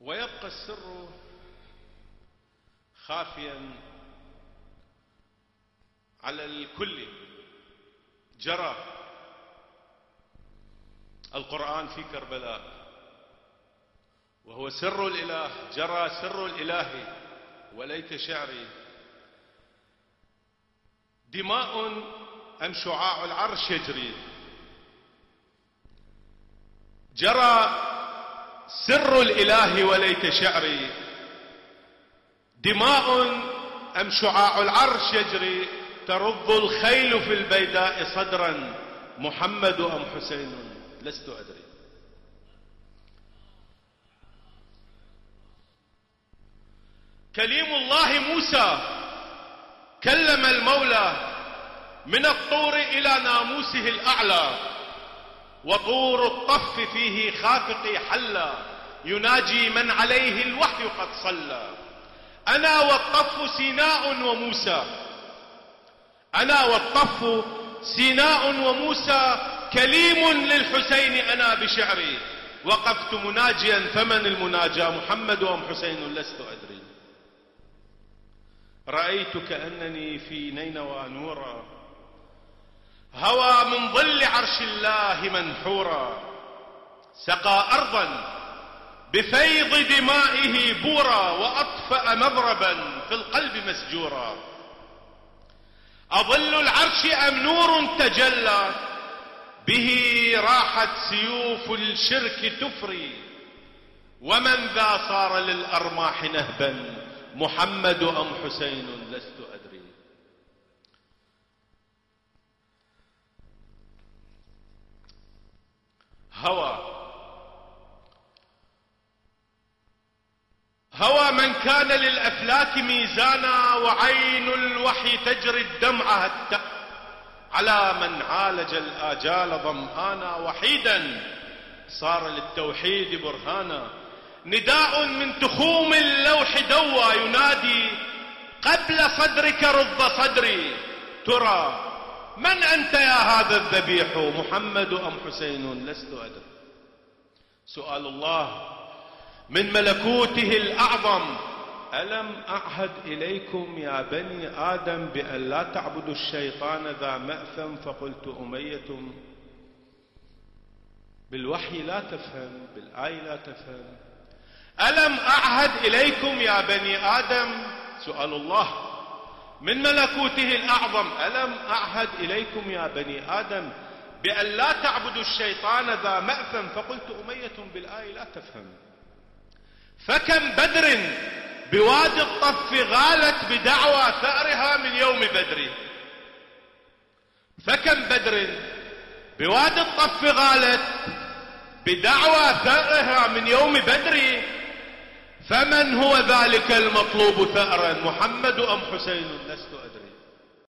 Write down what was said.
ويبقى السر خافيا على الكل. جرى القرآن في كربلاء وهو سر الإله. جرى سر الإله وليت شعري. دماء أم شعاع العرش يجري. جرى سر الإله وليت شعري. دماء أم شعاع العرش يجري ترض الخيل في البيداء صدرا. محمد أم حسين لست أدري. كليم الله موسى كلم المولى من الطور إلى ناموسه الأعلى. وطور الطف فيه خافق حلا. يناجي من عليه الوحي قد صلى. أنا والطف سيناء وموسى. أنا والطف سيناء وموسى كليم للحسين أنا بشعري. وقفت مناجيا فمن المناجى محمد أم حسين لست أدري. رأيت كأنني في نينوى نورا. هوى من ظل عرش الله منحورا سقى أرضا بفيض دمائه بورا وأطفأ مضربا في القلب مسجورا. أظل العرش أم نور تجلى به راحت سيوف الشرك تفري. ومن ذا صار للأرماح نهبا محمد أم حسين لست أدري هوى. هوى من كان للأفلاك ميزانا وعين الوحي تجري الدمعة على من عالج الآجال ظمآنا وحيدا صار للتوحيد برهانا. نداء من تخوم اللوح دوى. ينادي قبل صدرك رض صدري. ترى من أنت يا هذا الذبيح محمد أم حسين؟ لست أدري. سؤال الله من ملكوته الأعظم ألم أعهد إليكم يا بني آدم بأن لا تعبدوا الشيطان ذا مأثم؟ فقلت أمية بالوحي لا تفهم بالآي لا تفهم. ألم أعهد إليكم يا بني آدم؟ سؤال الله. من ملكوته الأعظم. ألم أعهد إليكم يا بني آدم بأن لا تعبدوا الشيطان ذا مأثم؟ فقلت أمية بالآي لا تفهم. فكم بدر بوادي الطف غالت بدعوى ثأرها من يوم بدر. فكم بدر بوادي الطف غالت بدعوى ثأرها من يوم بدر. فمن هو ذلك المطلوب ثأرا محمد أم حسين؟ لست أدري.